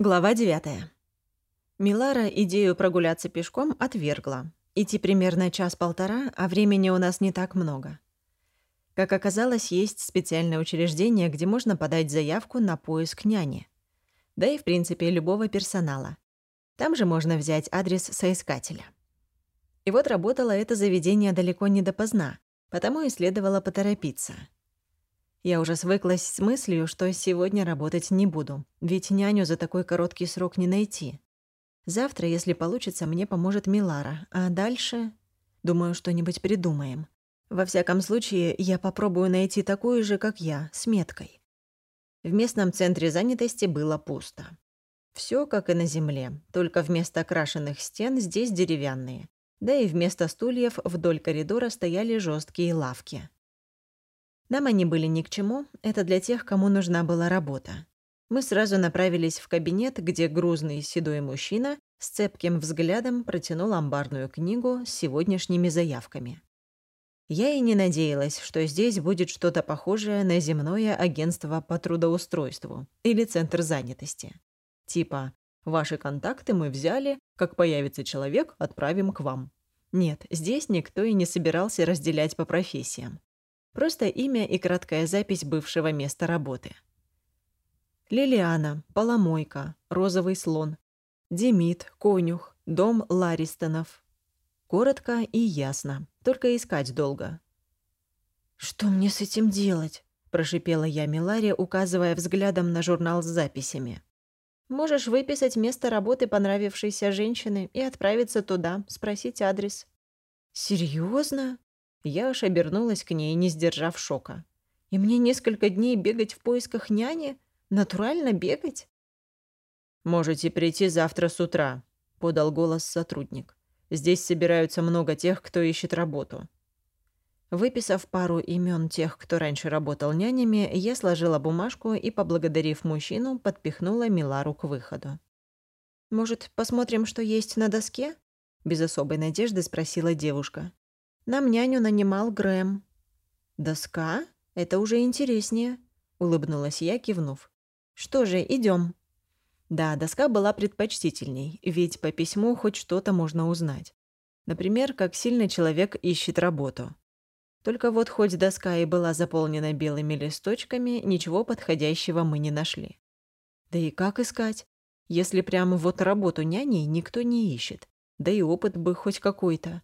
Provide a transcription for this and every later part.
Глава 9. Милара идею прогуляться пешком отвергла. Идти примерно час-полтора, а времени у нас не так много. Как оказалось, есть специальное учреждение, где можно подать заявку на поиск няни. Да и, в принципе, любого персонала. Там же можно взять адрес соискателя. И вот работало это заведение далеко не допоздна, потому и следовало поторопиться — я уже свыклась с мыслью, что сегодня работать не буду, ведь няню за такой короткий срок не найти. Завтра, если получится, мне поможет Милара, а дальше... Думаю, что-нибудь придумаем. Во всяком случае, я попробую найти такую же, как я, с меткой. В местном центре занятости было пусто. Все как и на земле, только вместо окрашенных стен здесь деревянные. Да и вместо стульев вдоль коридора стояли жесткие лавки. Нам они были ни к чему, это для тех, кому нужна была работа. Мы сразу направились в кабинет, где грузный седой мужчина с цепким взглядом протянул амбарную книгу с сегодняшними заявками. Я и не надеялась, что здесь будет что-то похожее на земное агентство по трудоустройству или центр занятости. Типа «Ваши контакты мы взяли, как появится человек, отправим к вам». Нет, здесь никто и не собирался разделять по профессиям. Просто имя и краткая запись бывшего места работы. Лилиана, Поломойка, Розовый слон, Демид, Конюх, дом Ларистонов. Коротко и ясно, только искать долго. «Что мне с этим делать?» – прошипела я Миларе, указывая взглядом на журнал с записями. «Можешь выписать место работы понравившейся женщины и отправиться туда, спросить адрес». «Серьезно?» Я аж обернулась к ней, не сдержав шока. «И мне несколько дней бегать в поисках няни? Натурально бегать?» «Можете прийти завтра с утра», — подал голос сотрудник. «Здесь собираются много тех, кто ищет работу». Выписав пару имен тех, кто раньше работал нянями, я сложила бумажку и, поблагодарив мужчину, подпихнула Милару к выходу. «Может, посмотрим, что есть на доске?» Без особой надежды спросила девушка. Нам няню нанимал Грэм». «Доска? Это уже интереснее», — улыбнулась я, кивнув. «Что же, идем. Да, доска была предпочтительней, ведь по письму хоть что-то можно узнать. Например, как сильно человек ищет работу. Только вот хоть доска и была заполнена белыми листочками, ничего подходящего мы не нашли. Да и как искать? Если прямо вот работу няней никто не ищет. Да и опыт бы хоть какой-то.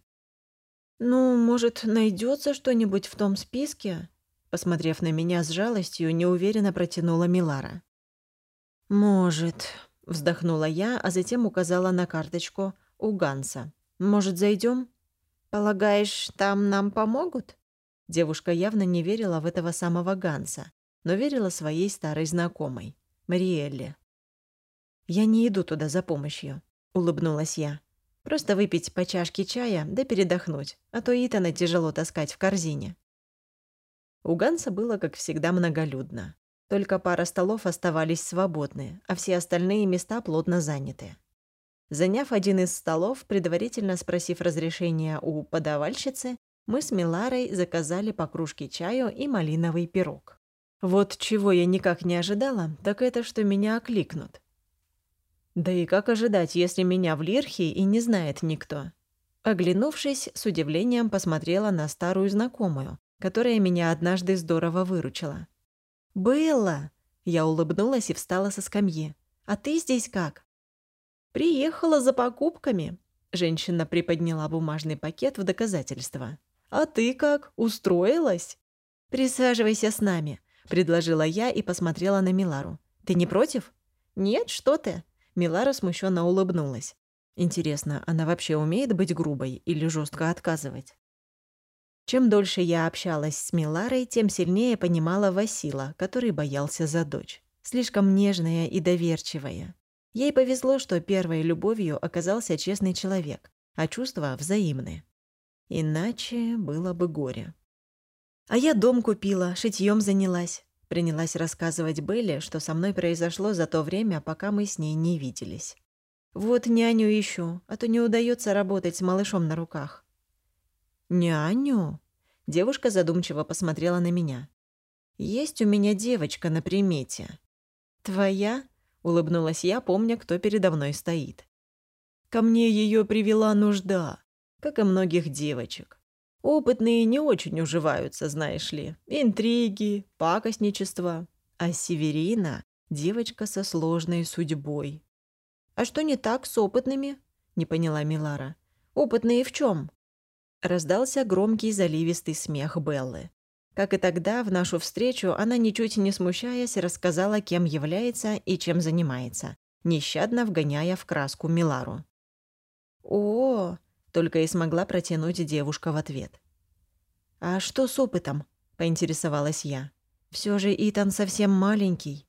«Ну, может, найдется что-нибудь в том списке?» Посмотрев на меня с жалостью, неуверенно протянула Милара. «Может», — вздохнула я, а затем указала на карточку у Ганса. «Может, зайдем? «Полагаешь, там нам помогут?» Девушка явно не верила в этого самого Ганса, но верила своей старой знакомой, Мариэлле. «Я не иду туда за помощью», — улыбнулась я. Просто выпить по чашке чая, да передохнуть, а то Итана тяжело таскать в корзине. У Ганса было, как всегда, многолюдно. Только пара столов оставались свободны, а все остальные места плотно заняты. Заняв один из столов, предварительно спросив разрешения у подавальщицы, мы с Миларой заказали по кружке чаю и малиновый пирог. Вот чего я никак не ожидала, так это, что меня окликнут. Да и как ожидать, если меня в Лирхе и не знает никто? Оглянувшись, с удивлением посмотрела на старую знакомую, которая меня однажды здорово выручила. «Белла!» Я улыбнулась и встала со скамьи. «А ты здесь как?» «Приехала за покупками», — женщина приподняла бумажный пакет в доказательство. «А ты как? Устроилась?» «Присаживайся с нами», — предложила я и посмотрела на Милару. «Ты не против?» «Нет, что ты?» Милара смущенно улыбнулась. Интересно, она вообще умеет быть грубой или жестко отказывать? Чем дольше я общалась с Миларой, тем сильнее понимала Васила, который боялся за дочь. Слишком нежная и доверчивая. Ей повезло, что первой любовью оказался честный человек, а чувства взаимны. Иначе было бы горе. А я дом купила, шитьем занялась. Принялась рассказывать Белле, что со мной произошло за то время, пока мы с ней не виделись. «Вот няню ищу, а то не удается работать с малышом на руках». «Няню?» Девушка задумчиво посмотрела на меня. «Есть у меня девочка на примете». «Твоя?» —— улыбнулась я, помня, кто передо мной стоит. «Ко мне ее привела нужда, как и многих девочек. Опытные не очень уживаются, знаешь ли. Интриги, пакостничество. А Северина — девочка со сложной судьбой. «А что не так с опытными?» — не поняла Милара. «Опытные в чем? Раздался громкий заливистый смех Беллы. Как и тогда, в нашу встречу она, ничуть не смущаясь, рассказала, кем является и чем занимается, нещадно вгоняя в краску Милару. «О!» — только и смогла протянуть девушка в ответ. «А что с опытом?» — поинтересовалась я. Все же Итан совсем маленький».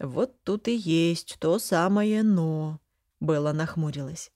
«Вот тут и есть то самое «но», — Белла нахмурилась.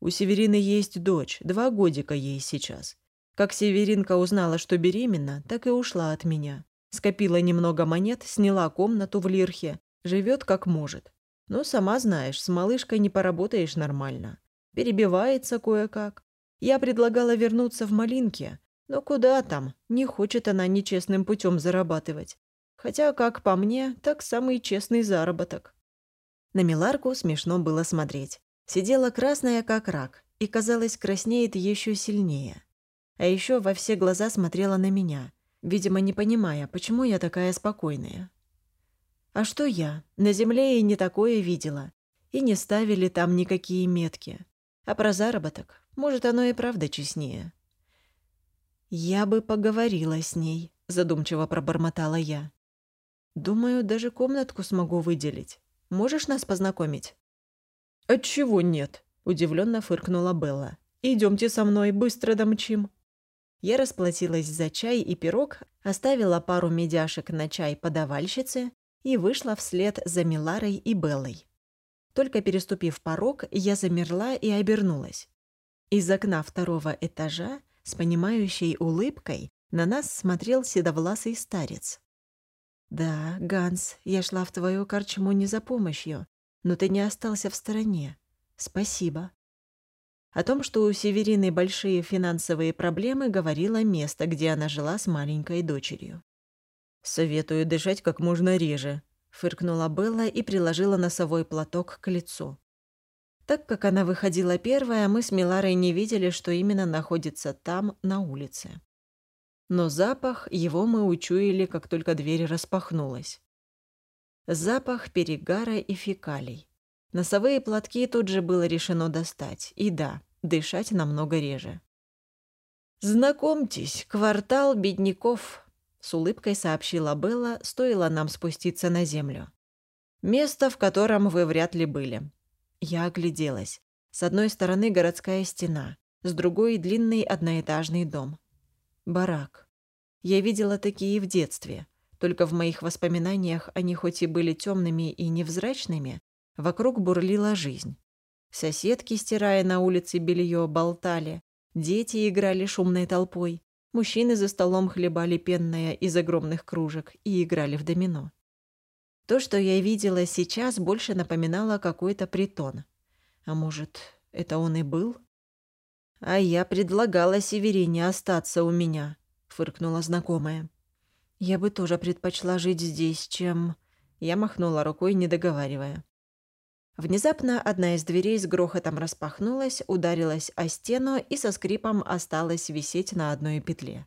«У Северины есть дочь, два годика ей сейчас. Как Северинка узнала, что беременна, так и ушла от меня. Скопила немного монет, сняла комнату в Лирхе, живет как может. Но сама знаешь, с малышкой не поработаешь нормально. Перебивается кое-как. Я предлагала вернуться в Малинке, но куда там? Не хочет она нечестным путем зарабатывать. Хотя, как по мне, так самый честный заработок. На Миларку смешно было смотреть. Сидела красная, как рак, и, казалось, краснеет еще сильнее. А еще во все глаза смотрела на меня, видимо, не понимая, почему я такая спокойная. А что я? На земле и не такое видела. И не ставили там никакие метки. А про заработок, может, оно и правда честнее. «Я бы поговорила с ней», — задумчиво пробормотала я. «Думаю, даже комнатку смогу выделить. Можешь нас познакомить?» «Отчего нет?» — удивленно фыркнула Белла. «Идемте со мной, быстро домчим». Я расплатилась за чай и пирог, оставила пару медяшек на чай подавальщице и вышла вслед за Миларой и Беллой. Только переступив порог, я замерла и обернулась. Из окна второго этажа с понимающей улыбкой на нас смотрел седовласый старец. «Да, Ганс, я шла в твою корчму не за помощью, но ты не остался в стороне. Спасибо». О том, что у Северины большие финансовые проблемы, говорило место, где она жила с маленькой дочерью. «Советую дышать как можно реже», — фыркнула Белла и приложила носовой платок к лицу. Так как она выходила первая, мы с Миларой не видели, что именно находится там, на улице. Но запах его мы учуяли, как только дверь распахнулась. Запах перегара и фекалий. Носовые платки тут же было решено достать. И да, дышать намного реже. «Знакомьтесь, квартал бедняков», — с улыбкой сообщила Белла, стоило нам спуститься на землю. «Место, в котором вы вряд ли были. Я огляделась. С одной стороны городская стена, с другой — длинный одноэтажный дом. Барак. Я видела такие в детстве. Только в моих воспоминаниях они хоть и были темными и невзрачными, вокруг бурлила жизнь. Соседки, стирая на улице белье, болтали. Дети играли шумной толпой. Мужчины за столом хлебали пенное из огромных кружек и играли в домино. То, что я видела сейчас, больше напоминало какой-то притон. А может, это он и был? «А я предлагала Северине остаться у меня», — фыркнула знакомая. «Я бы тоже предпочла жить здесь, чем...» Я махнула рукой, не договаривая. Внезапно одна из дверей с грохотом распахнулась, ударилась о стену и со скрипом осталась висеть на одной петле.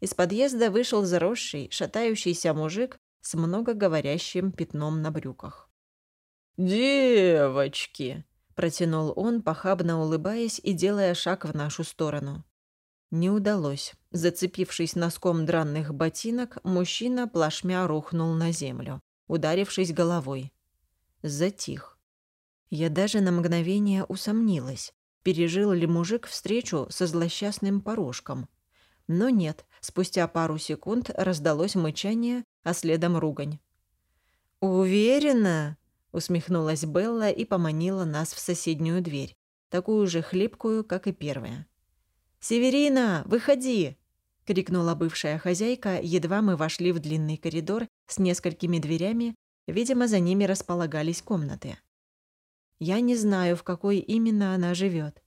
Из подъезда вышел заросший, шатающийся мужик с многоговорящим пятном на брюках. «Девочки!» – протянул он, похабно улыбаясь и делая шаг в нашу сторону. Не удалось. Зацепившись носком дранных ботинок, мужчина плашмя рухнул на землю, ударившись головой. Затих. Я даже на мгновение усомнилась, пережил ли мужик встречу со злосчастным порожком. Но нет, спустя пару секунд раздалось мычание, а следом ругань. «Уверена?» — усмехнулась Белла и поманила нас в соседнюю дверь, такую же хлипкую, как и первая. «Северина, выходи!» — крикнула бывшая хозяйка, едва мы вошли в длинный коридор с несколькими дверями, видимо, за ними располагались комнаты. Я не знаю, в какой именно она живет.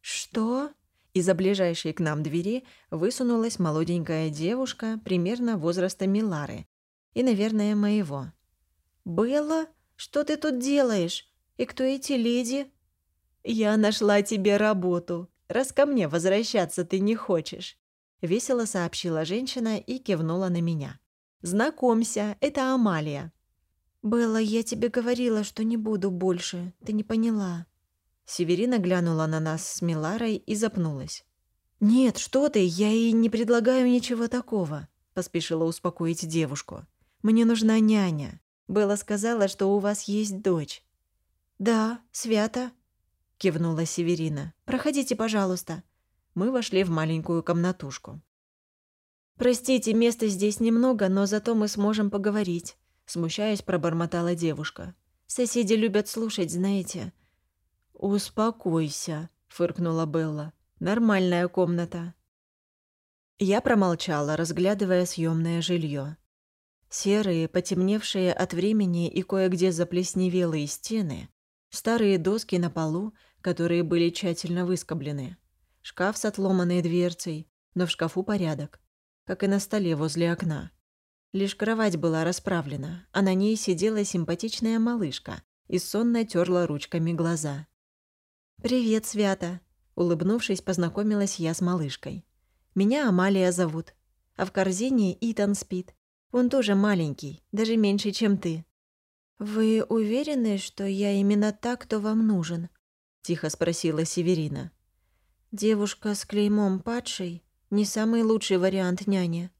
«Что?» Из-за ближайшей к нам двери высунулась молоденькая девушка примерно возраста Милары и, наверное, моего. «Белла, что ты тут делаешь? И кто эти леди?» «Я нашла тебе работу, раз ко мне возвращаться ты не хочешь», — весело сообщила женщина и кивнула на меня. «Знакомься, это Амалия». «Белла, я тебе говорила, что не буду больше, ты не поняла». Северина глянула на нас с Миларой и запнулась. «Нет, что ты, я и не предлагаю ничего такого», — поспешила успокоить девушку. «Мне нужна няня. Белла сказала, что у вас есть дочь». «Да, Свята», — кивнула Северина. «Проходите, пожалуйста». Мы вошли в маленькую комнатушку. «Простите, места здесь немного, но зато мы сможем поговорить», — смущаясь, пробормотала девушка. «Соседи любят слушать, знаете». «Успокойся», — фыркнула Белла. «Нормальная комната». Я промолчала, разглядывая съемное жилье. Серые, потемневшие от времени и кое-где заплесневелые стены, старые доски на полу, которые были тщательно выскоблены, шкаф с отломанной дверцей, но в шкафу порядок, как и на столе возле окна. Лишь кровать была расправлена, а на ней сидела симпатичная малышка и сонно терла ручками глаза. «Привет, Свята!» Улыбнувшись, познакомилась я с малышкой. «Меня Амалия зовут. А в корзине Итан спит. Он тоже маленький, даже меньше, чем ты». «Вы уверены, что я именно так, кто вам нужен?» — тихо спросила Северина. «Девушка с клеймом падшей — не самый лучший вариант няни».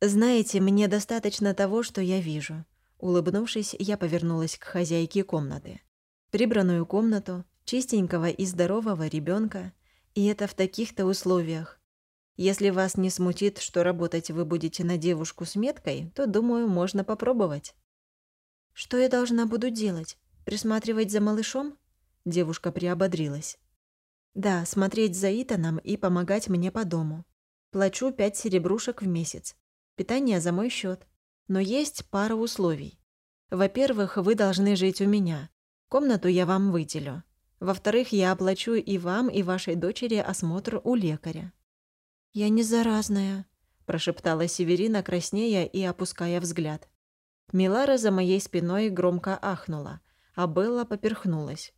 «Знаете, мне достаточно того, что я вижу». Улыбнувшись, я повернулась к хозяйке комнаты. Прибранную комнату, чистенького и здорового ребенка, и это в таких-то условиях. Если вас не смутит, что работать вы будете на девушку с меткой, то, думаю, можно попробовать. Что я должна буду делать? Присматривать за малышом? Девушка приободрилась. Да, смотреть за Итаном и помогать мне по дому. Плачу пять серебрушек в месяц. Питание за мой счет. Но есть пара условий. Во-первых, вы должны жить у меня. Комнату я вам выделю. Во-вторых, я оплачу и вам, и вашей дочери осмотр у лекаря». «Я не заразная», – прошептала Северина, краснея и опуская взгляд. Милара за моей спиной громко ахнула, а Белла поперхнулась.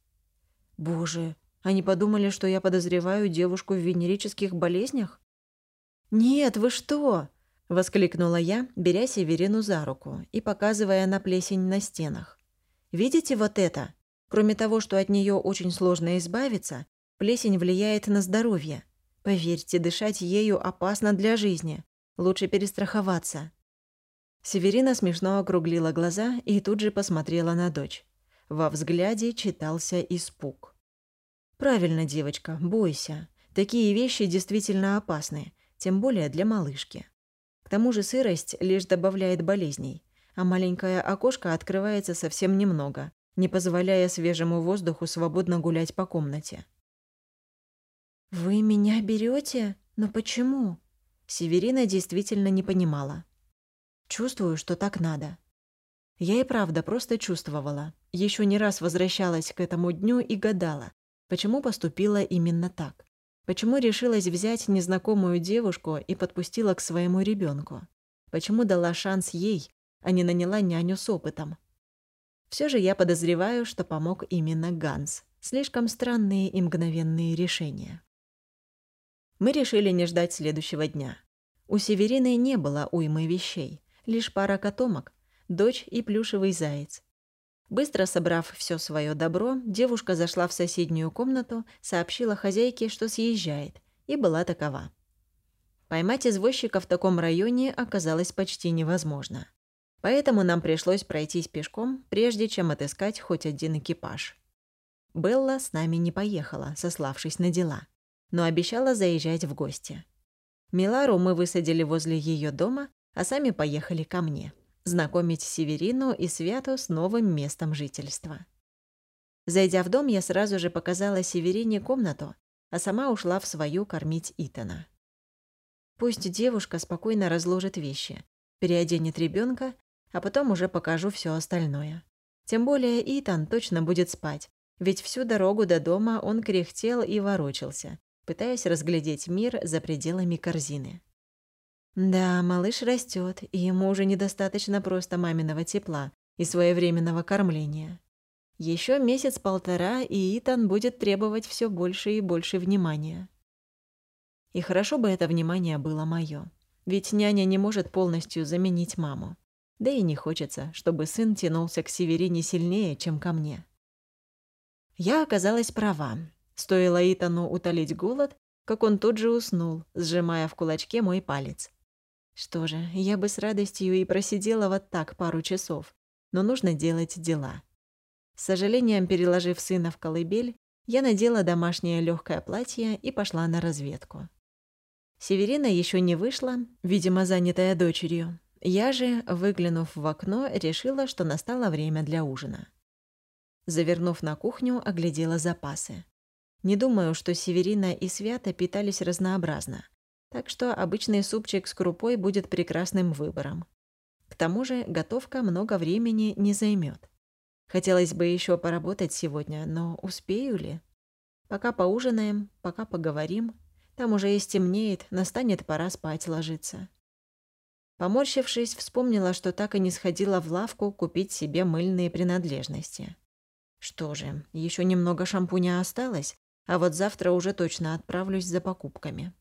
«Боже, они подумали, что я подозреваю девушку в венерических болезнях?» «Нет, вы что?» – воскликнула я, беря Северину за руку и показывая на плесень на стенах. «Видите вот это? Кроме того, что от нее очень сложно избавиться, плесень влияет на здоровье. Поверьте, дышать ею опасно для жизни. Лучше перестраховаться. Северина смешно округлила глаза и тут же посмотрела на дочь. Во взгляде читался испуг. «Правильно, девочка, бойся. Такие вещи действительно опасны, тем более для малышки. К тому же сырость лишь добавляет болезней, а маленькое окошко открывается совсем немного, не позволяя свежему воздуху свободно гулять по комнате. «Вы меня берете? Но почему?» Северина действительно не понимала. «Чувствую, что так надо». Я и правда просто чувствовала. Еще не раз возвращалась к этому дню и гадала, почему поступила именно так. Почему решилась взять незнакомую девушку и подпустила к своему ребенку? Почему дала шанс ей, а не наняла няню с опытом? Все же я подозреваю, что помог именно Ганс. Слишком странные и мгновенные решения. Мы решили не ждать следующего дня. У Северины не было уймы вещей, лишь пара котомок, дочь и плюшевый заяц. Быстро собрав все свое добро, девушка зашла в соседнюю комнату, сообщила хозяйке, что съезжает, и была такова. Поймать извозчика в таком районе оказалось почти невозможно. Поэтому нам пришлось пройтись пешком, прежде чем отыскать хоть один экипаж. Белла с нами не поехала, сославшись на дела, но обещала заезжать в гости. Милару мы высадили возле ее дома, а сами поехали ко мне, знакомить Северину и Святу с новым местом жительства. Зайдя в дом, я сразу же показала Северине комнату, а сама ушла в свою кормить Итана. Пусть девушка спокойно разложит вещи, переоденет ребенка а потом уже покажу все остальное. Тем более Итан точно будет спать, ведь всю дорогу до дома он кряхтел и ворочался, пытаясь разглядеть мир за пределами корзины. Да, малыш растет, и ему уже недостаточно просто маминого тепла и своевременного кормления. Еще месяц-полтора, и Итан будет требовать все больше и больше внимания. И хорошо бы это внимание было мое. Ведь няня не может полностью заменить маму. Да и не хочется, чтобы сын тянулся к Северине сильнее, чем ко мне. Я оказалась права. Стоило Итану утолить голод, как он тут же уснул, сжимая в кулачке мой палец. Что же, я бы с радостью и просидела вот так пару часов, но нужно делать дела. С сожалением, переложив сына в колыбель, я надела домашнее легкое платье и пошла на разведку. Северина еще не вышла, видимо, занятая дочерью. Я же, выглянув в окно, решила, что настало время для ужина. Завернув на кухню, оглядела запасы. Не думаю, что Северина и Свята питались разнообразно, так что обычный супчик с крупой будет прекрасным выбором. К тому же готовка много времени не займет. Хотелось бы еще поработать сегодня, но успею ли? Пока поужинаем, пока поговорим, там уже и стемнеет, настанет пора спать ложиться. Поморщившись, вспомнила, что так и не сходила в лавку купить себе мыльные принадлежности. Что же, еще немного шампуня осталось, а вот завтра уже точно отправлюсь за покупками.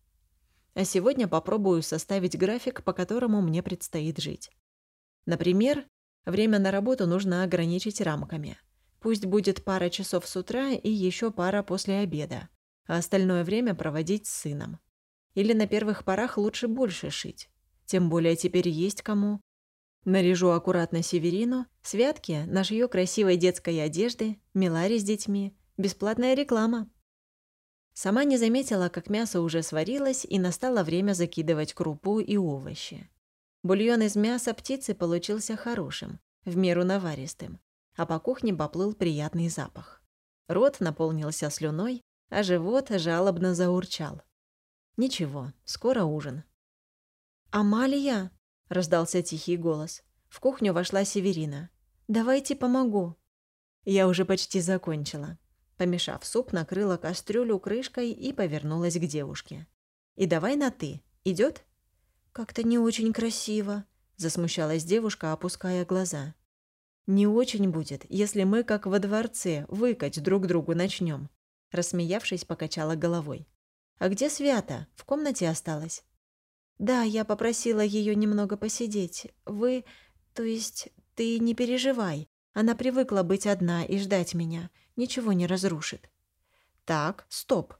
А сегодня попробую составить график, по которому мне предстоит жить. Например, время на работу нужно ограничить рамками. Пусть будет пара часов с утра и еще пара после обеда, а остальное время проводить с сыном. Или на первых порах лучше больше шить. Тем более теперь есть кому. Наряжу аккуратно Северину, Святке нашью красивой детской одежды, Миларе с детьми. Бесплатная реклама. Сама не заметила, как мясо уже сварилось, и настало время закидывать крупу и овощи. Бульон из мяса птицы получился хорошим, в меру наваристым, а по кухне поплыл приятный запах. Рот наполнился слюной, а живот жалобно заурчал. Ничего, скоро ужин. «Амалия!» — раздался тихий голос. В кухню вошла Северина. «Давайте помогу». Я уже почти закончила. Помешав суп, накрыла кастрюлю крышкой и повернулась к девушке. «И давай на «ты». Идет? «Как-то не очень красиво», — засмущалась девушка, опуская глаза. «Не очень будет, если мы, как во дворце, выкать друг другу начнем. Рассмеявшись, покачала головой. «А где Свята? В комнате осталась?» «Да, я попросила ее немного посидеть. Вы... То есть ты не переживай. Она привыкла быть одна и ждать меня. Ничего не разрушит». «Так, стоп».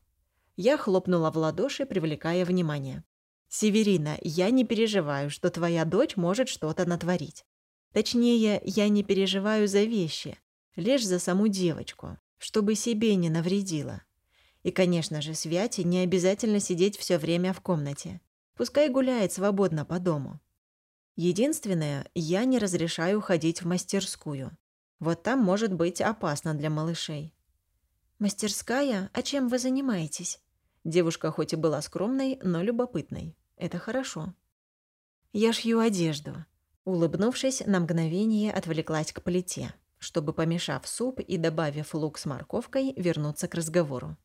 Я хлопнула в ладоши, привлекая внимание. «Северина, я не переживаю, что твоя дочь может что-то натворить. Точнее, я не переживаю за вещи, лишь за саму девочку, чтобы себе не навредила. И, конечно же, Святе не обязательно сидеть все время в комнате. Пускай гуляет свободно по дому. Единственное, я не разрешаю ходить в мастерскую. Вот там может быть опасно для малышей. «Мастерская? А чем вы занимаетесь?» Девушка хоть и была скромной, но любопытной. Это хорошо. «Я шью одежду». Улыбнувшись, на мгновение отвлеклась к плите, чтобы, помешав суп и добавив лук с морковкой, вернуться к разговору.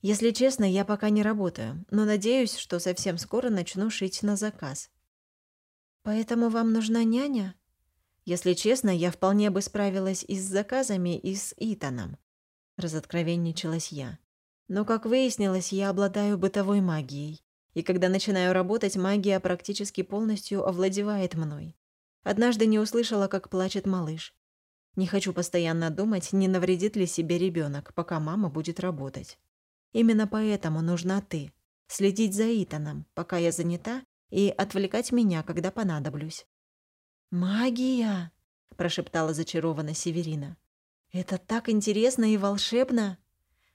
Если честно, я пока не работаю, но надеюсь, что совсем скоро начну шить на заказ. Поэтому вам нужна няня? Если честно, я вполне бы справилась и с заказами, и с Итаном. Разоткровенничалась я. Но, как выяснилось, я обладаю бытовой магией. И когда начинаю работать, магия практически полностью овладевает мной. Однажды не услышала, как плачет малыш. Не хочу постоянно думать, не навредит ли себе ребенок, пока мама будет работать. Именно поэтому нужна ты. Следить за Итаном, пока я занята, и отвлекать меня, когда понадоблюсь». «Магия!» – прошептала зачарованно Северина. «Это так интересно и волшебно!»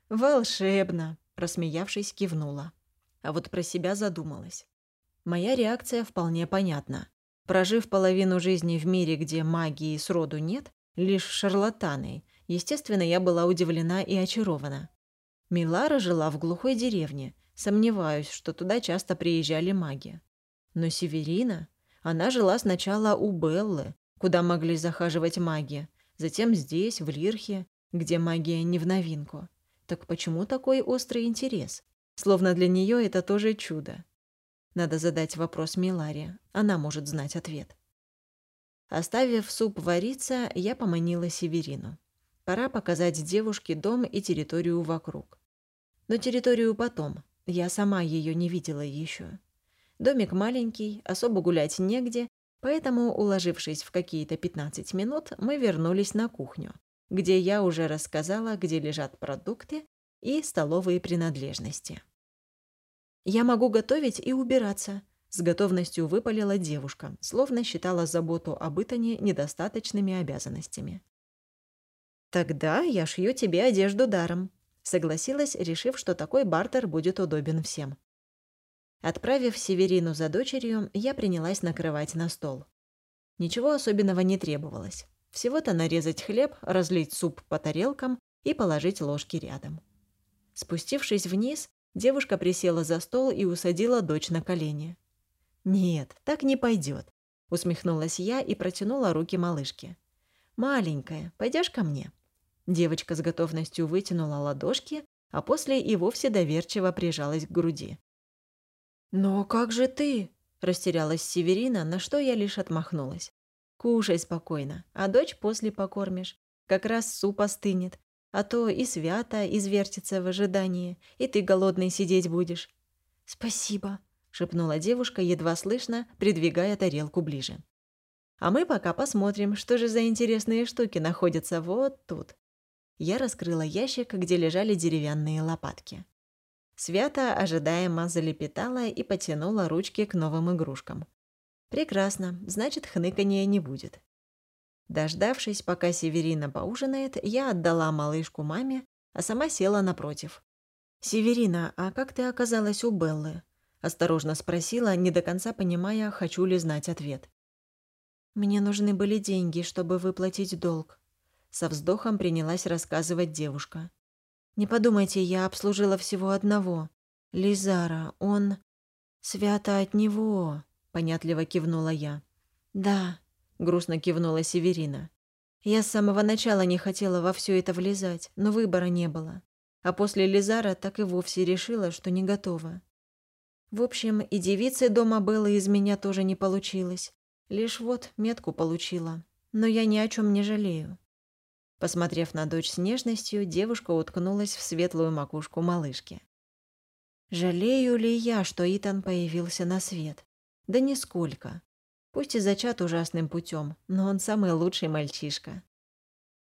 «Волшебно!» – просмеявшись, кивнула. А вот про себя задумалась. Моя реакция вполне понятна. Прожив половину жизни в мире, где магии сроду нет, лишь шарлатаны, естественно, я была удивлена и очарована. Милара жила в глухой деревне. Сомневаюсь, что туда часто приезжали маги. Но Северина... Она жила сначала у Беллы, куда могли захаживать маги, затем здесь, в Лирхе, где магия не в новинку. Так почему такой острый интерес? Словно для нее это тоже чудо. Надо задать вопрос Миларе, она может знать ответ. Оставив суп вариться, я поманила Северину. Пора показать девушке дом и территорию вокруг. Но территорию потом. Я сама ее не видела еще. Домик маленький, особо гулять негде, поэтому, уложившись в какие-то 15 минут, мы вернулись на кухню, где я уже рассказала, где лежат продукты и столовые принадлежности. «Я могу готовить и убираться», — с готовностью выпалила девушка, словно считала заботу об Итане недостаточными обязанностями. «Тогда я шью тебе одежду даром», — согласилась, решив, что такой бартер будет удобен всем. Отправив Северину за дочерью, я принялась накрывать на стол. Ничего особенного не требовалось. Всего-то нарезать хлеб, разлить суп по тарелкам и положить ложки рядом. Спустившись вниз, девушка присела за стол и усадила дочь на колени. «Нет, так не пойдет», — усмехнулась я и протянула руки малышке. «Маленькая, пойдешь ко мне?» Девочка с готовностью вытянула ладошки, а после и вовсе доверчиво прижалась к груди. «Но как же ты?» – растерялась Северина, на что я лишь отмахнулась. «Кушай спокойно, а дочь после покормишь. Как раз суп остынет, а то и свято извертится в ожидании, и ты голодный сидеть будешь». «Спасибо», – шепнула девушка, едва слышно, придвигая тарелку ближе. «А мы пока посмотрим, что же за интересные штуки находятся вот тут». Я раскрыла ящик, где лежали деревянные лопатки. Свята ожидаемо залепетала и потянула ручки к новым игрушкам. «Прекрасно, значит, хныкания не будет». Дождавшись, пока Северина поужинает, я отдала малышку маме, а сама села напротив. «Северина, а как ты оказалась у Беллы?» – осторожно спросила, не до конца понимая, хочу ли знать ответ. «Мне нужны были деньги, чтобы выплатить долг», – со вздохом принялась рассказывать девушка. «Не подумайте, я обслужила всего одного. Лизара, он...» «Свято от него», – понятливо кивнула я. «Да», — грустно кивнула Северина. «Я с самого начала не хотела во все это влезать, но выбора не было. А после Лизара так и вовсе решила, что не готова. В общем, и девицы дома Беллы из меня тоже не получилось. Лишь вот метку получила. Но я ни о чем не жалею». Посмотрев на дочь с нежностью, девушка уткнулась в светлую макушку малышки. «Жалею ли я, что Итан появился на свет? Да нисколько. Пусть и зачат ужасным путем, но он самый лучший мальчишка.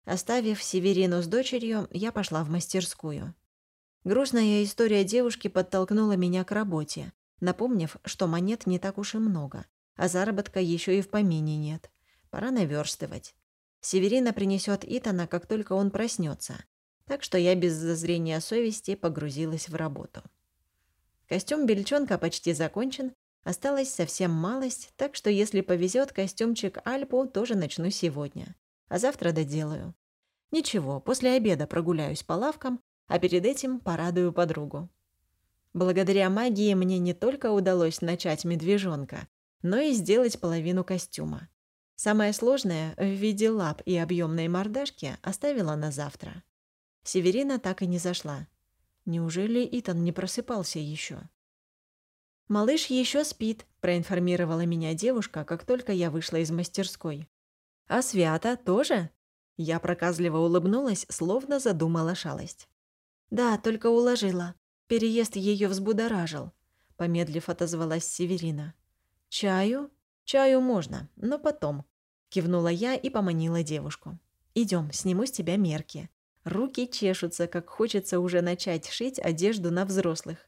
Оставив Северину с дочерью, я пошла в мастерскую. Грустная история девушки подтолкнула меня к работе, напомнив, что монет не так уж и много, а заработка еще и в помине нет. Пора наверстывать. Северина принесет Итана, как только он проснется, так что я без зазрения совести погрузилась в работу. Костюм бельчонка почти закончен, Осталась совсем малость, так что если повезет, костюмчик Альпу тоже начну сегодня. А завтра доделаю. Ничего, после обеда прогуляюсь по лавкам, а перед этим порадую подругу. Благодаря магии мне не только удалось начать медвежонка, но и сделать половину костюма. Самое сложное в виде лап и объемной мордашки оставила на завтра. Северина так и не зашла. Неужели Итан не просыпался еще? «Малыш еще спит», – проинформировала меня девушка, как только я вышла из мастерской. «А Свята тоже?» Я проказливо улыбнулась, словно задумала шалость. «Да, только уложила. Переезд ее взбудоражил», – помедлив отозвалась Северина. «Чаю? Чаю можно, но потом», – кивнула я и поманила девушку. «Идем, сниму с тебя мерки. Руки чешутся, как хочется уже начать шить одежду на взрослых.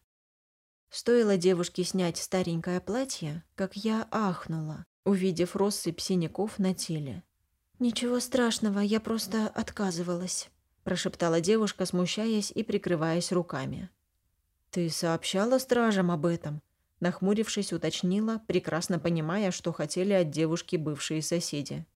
Стоило девушке снять старенькое платье, как я ахнула, увидев россыпь синяков на теле. «Ничего страшного, я просто отказывалась», – прошептала девушка, смущаясь и прикрываясь руками. «Ты сообщала стражам об этом?» – нахмурившись, уточнила, прекрасно понимая, что хотели от девушки бывшие соседи.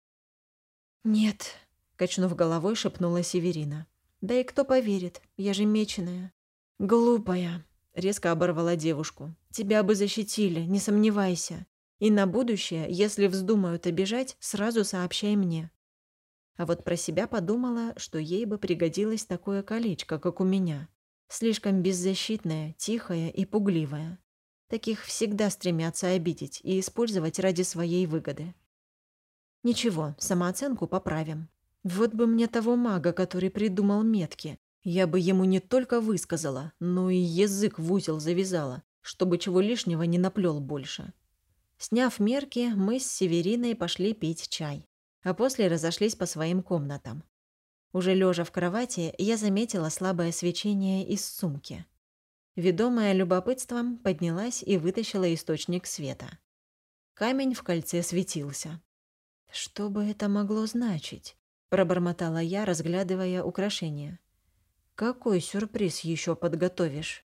«Нет», – качнув головой, шепнула Северина. «Да и кто поверит, я же меченая». «Глупая», Резко оборвала девушку. «Тебя бы защитили, не сомневайся. И на будущее, если вздумают обижать, сразу сообщай мне». А вот про себя подумала, что ей бы пригодилось такое колечко, как у меня. Слишком беззащитное, тихое и пугливое. Таких всегда стремятся обидеть и использовать ради своей выгоды. Ничего, самооценку поправим. Вот бы мне того мага, который придумал метки. Я бы ему не только высказала, но и язык в узел завязала, чтобы чего лишнего не наплел больше. Сняв мерки, мы с Севериной пошли пить чай, а после разошлись по своим комнатам. Уже лежа в кровати, я заметила слабое свечение из сумки. Ведомая любопытством, поднялась и вытащила источник света. Камень в кольце светился. «Что бы это могло значить?» – пробормотала я, разглядывая украшение. «Какой сюрприз еще подготовишь?»